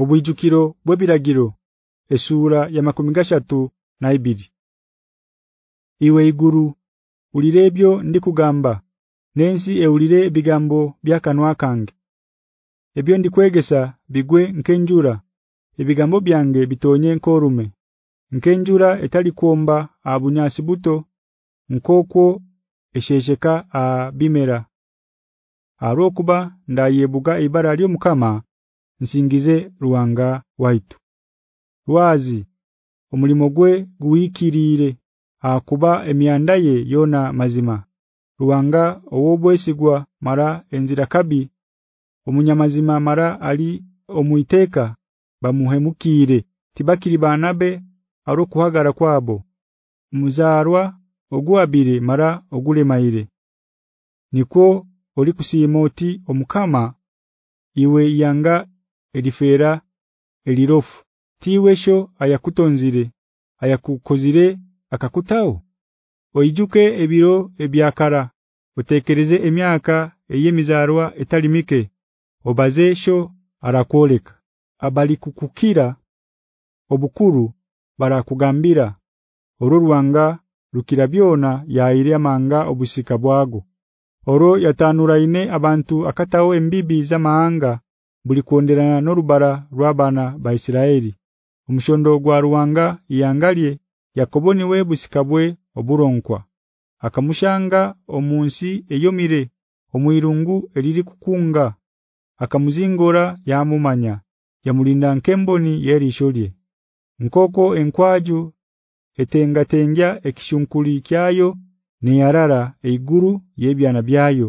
obwijukiro bwebiragiro esura ya makumigashatu na ibiri. Iwe iguru ulirebyo ndikugamba nensi eulire bigambo byakanwa kange. Ebyo ndikwegesa bigwe nkenjura ebigambo byange bitonye nkorume nkenjura etali kuomba abunyasi buto nkokwo eshesheka abimera bimera. Arokuba ndayebuga ibara lyo mukama nsingize ruwanga waitu. Rwazi omulimo gwe guwikirire akuba emyanda ye yona mazima. Ruwanga owobwesigwa mara enzira kabi omunyamazima mara ali omuiteka bamuhemukire. Tibakiri banabe arokuhagara kwabo. Muzarwa ogwabire mara ogule maire niko oli kusimoti omukama iwe yanga edifera elirofu tiwesho ayakutonzire ayakukozire akakutao? Oijuke ebiro ebyakara utekereze emyaka eyemizarwa etalimike obazesho arakoleka abali kukukira obukuru barakugambira orurwanga rukirabyona yaire amanga obusika bwago. Oro yatanuraine abantu akatao embibi za maanga buli kuonderana norubara rwabana ba Isiraeli omushondo gwa ruwanga yangalie Yakobo niwe busikabwe oburonkwa. Akamushanga omunsi eyomire omwirungu eliri kukunga akamuzingora yamumanya yamulinda nkemboni yerisholye nkoko enkwaju etengatengya ekishunkuli kyayo niyarara eiguru yebyana byayo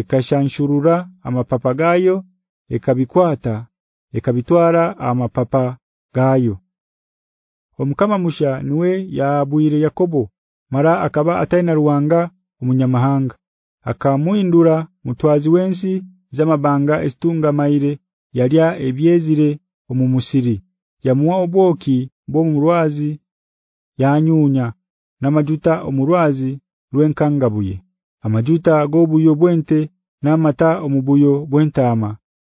ekashanshurura amapapa gayo ekabikwata ekabitwara amapapa gayo. Omukama musha niwe yabwire Yakobo mara akaba ataina ruwanga umunyamahanga. Akamuindura mutwazi wensi zamabanga estunga maire yalya ebyezire omumusiri yamuwa obwoki bo murwazi yanyunya namajuta omurwazi lwenkangabuye amajuta gobuyo bwente namata omubuyo bwentama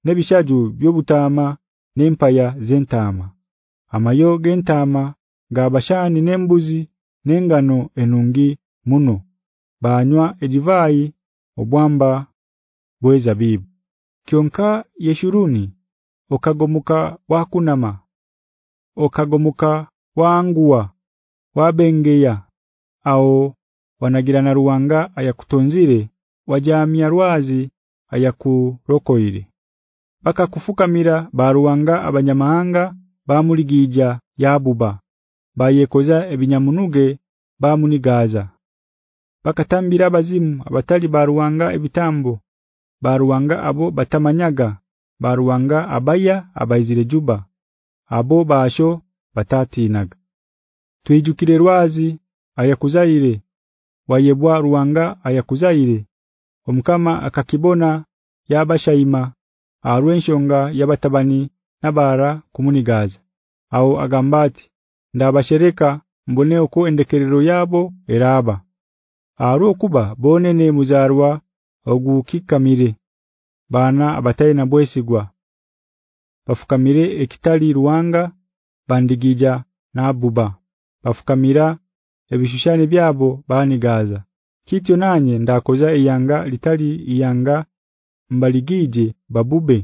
nebishaju byobutama nempaya zentama amayo gentama gabashani nembuzi nengano enungi muno. Banywa edivai obwamba bwezabibu. Kyonka yeshuruni okagomuka wakunama okagomuka wangua wabengeya ao wanagirana ruwanga ayakutonzire wajamia rwazi ayakurokoire baka kufukamira baruwanga abanyamahanga bamuligija yabuba. Bayekoza ebinyamunuge bamunigaza. Bakatambira abazimu abatali baruwanga ebitambo. Baruwanga abo batamanyaga. Baruwanga abaya abayizire juba. Abo basho batatinaga twijukire rwazi ayakuzaire wayebwa ruwanga ayakuzaire omukama akakibona yabashayima arwenshonga yabatabani nabara kumunigaza au agambati ndabashereka mbone uko endekerero yabo eraba aro kuba bonene muzarwa ogukikamire bana abataye na bwesigwa. Bafukamire ekitali ruwanga bandigija na abuba bafukamira ebishushani byabo banigaza kityo nanye ndakoza iyanga litali iyanga mbaligije babube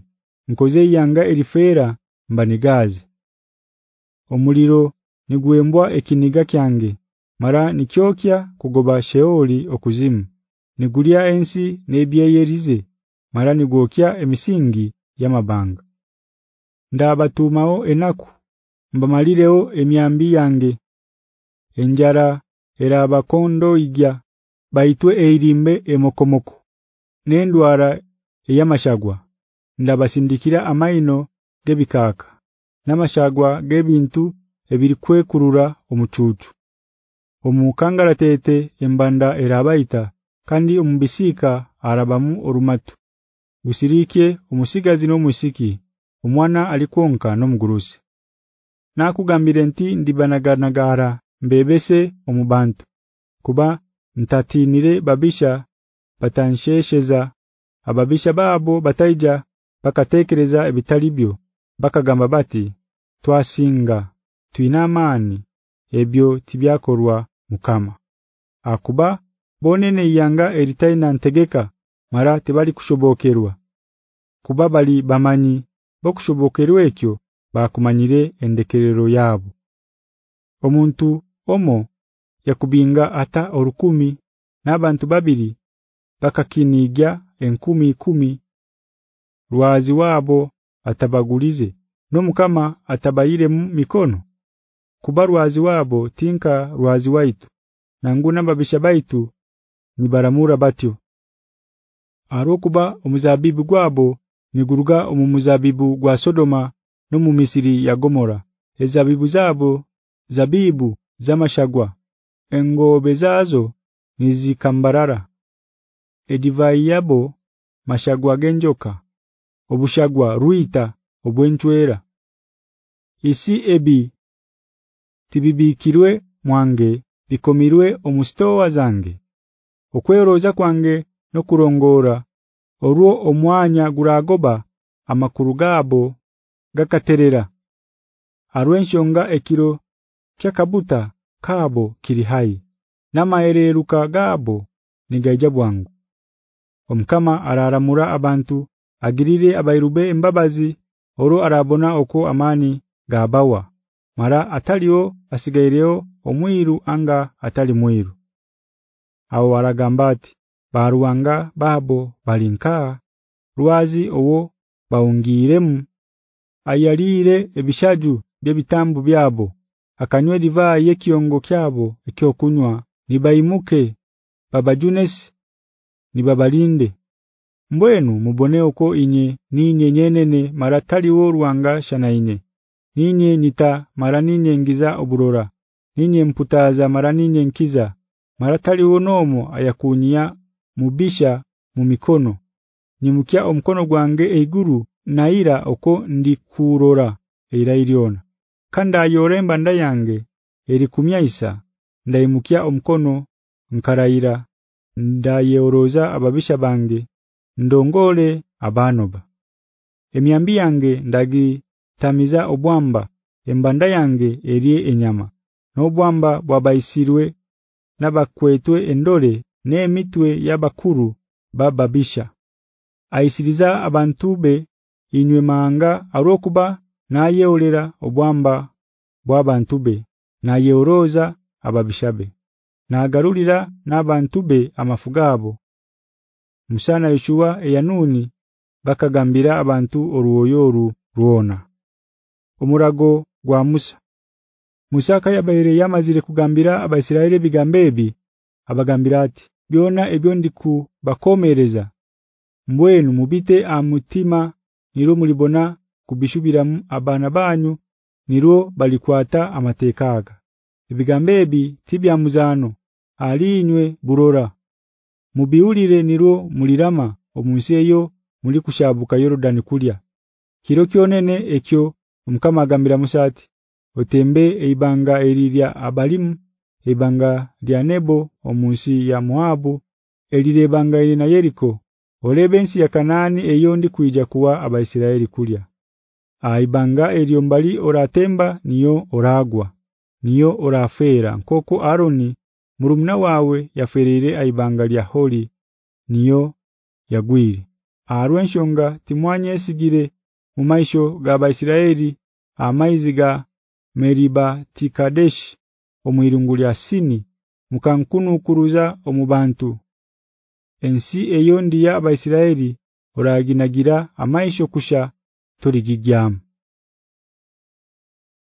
nkoze iyanga erifera mbanigaze omuliro nigwembwa ekiniga kyange mara nikyokya kugoba sheoli okuzimu. Nigulia ensi nebyeyerize mara nigokya emisingi yamabanga. Ndabatumao enaku mbamalireo emyambi yange. Enjara eraba kondo igya baitwe eirimbe emokomoko nendwara eyamashagwa ndabasindikira amaino gebikaka namashagwa gebintu ebirikwekurura omucucu omukangaratete embanda erabaita kandi umbisika arabamu orumatu. Gusirike omusigazi no musiki omwana alikonka nomugurusi. Nakugambire nti ndibanaganagara mbebese omubantu kuba ntatinire babisha batanshesheza ababisha babo bataija bakatekereza ebitalibyo bakagamba bati twasinga tuina amani ebyo tibyakorwa mukama. Akuba bonene yanga eritaina ntegeka mara tebali kushobokerwa. Kuba bali bamanyi bokushobokerwa ekyo bakumanyire endekerero yabo omuntu omo yakubinga ata orukumi nabantu babiri bakakinigya enkumi ikumi rwazi wabo atabagulize nomukama atabayire mikono? Kuba rwazi wabo tinka rwazi waitu nanguna babisha baitu nibaramura batyo. Arokuba omuzabibu gwabo niguruga omumuzabibu gwa Sodoma no mu Misiri ya Gomora. Ezabibu zabo zabibu zamashagwa engobe zazo nizikambarara edivai yabo mashagwa genjoka obushagwa ruita obwenchwera isi ebi tibibikirwe mwange bikomirwe omustowa zange. Okweroza kwange no kurongora orwo omwanya guragoba amakuru gabo gakaterera. Arwenshonga ekiro kyakabuta kabo kiri hai namaereruka gabo nigaija bwangu. Omkama araramura abantu agirire abairube embabazi oro arabona oko amani gabawa mara atalio asigaireo omwiru anga atali mwiru. Abo waragambati baruwanga babo balinka? Ruwazi owo baungiremu ayalire ebishaju byebitambu byabo. Akanywe diva yekiongo kyabo ekyokunywa. Nibaimuke baba Junes nibabalinde mbwenu mubone uko inye ninye nyenene maratali wo ruwanga shanaine ninye nita mara ninye ngiza oburora. Ninye mputaza mara ninye nkiza. Maratali wonomo ayakunya mubisha mu mikono nimukya omkono gwange eiguru naira oko ndi kurora era iliona. Kanda yoremba ndayange eri kumyaisa ndaimukya omkono nkaraira. Ndayoroza ababisha bange ndongole abanoba. Emyambi yange ndagi tamiza obwamba embanda yange erie enyama nobwamba bwabaisirwe nabakwetwe endole nemitwe yabakuru bababisha. Aisiriza abantube inywe manga arokuba nayeolera obwamba bwabantube nayeoroza ababishabe nagarulira nabantube amafugabo Musana Yeshua eyanuni bakagambira abantu oruwoyoru ruona. Omurago gwa Musa. Musa kayabaire yamazire kugambira abaisiraeli bigambebi abagambira ati byona ebyo ndiku bakomereza mbwenu mubite amutima niro mulibona kubishubira abana banyu niro balikwata amatekaga ebigambebi tibya muzano alinywe burora. Mubiulire niro mulirama omunsi eyo muli kushabuka Yordan kulya. Kiro kyonene ekyo omkama agambira musati otembe eibanga erirya abalimu ebanga lya Nebo omunsi ya Moabu elirebanga na Yeriko. Olebensi ya Kanani eyo ndi kuija kuwa abaisiraeli kulya. Aibanga eriyo mbali oratemba niyo oragwa niyo orafera nkoko Aroni murumna wawe yaferere aibanga lya holi niyo yagwire arwenshonga timwanye esigire mu maisho ga Isiraeli amaiziga Meriba Tikadesh omwirungu lya Sini mukankunu kuruza omubantu ensi eyo ndiya ya Isiraeli oraginagira amaisho kusha torigigyamu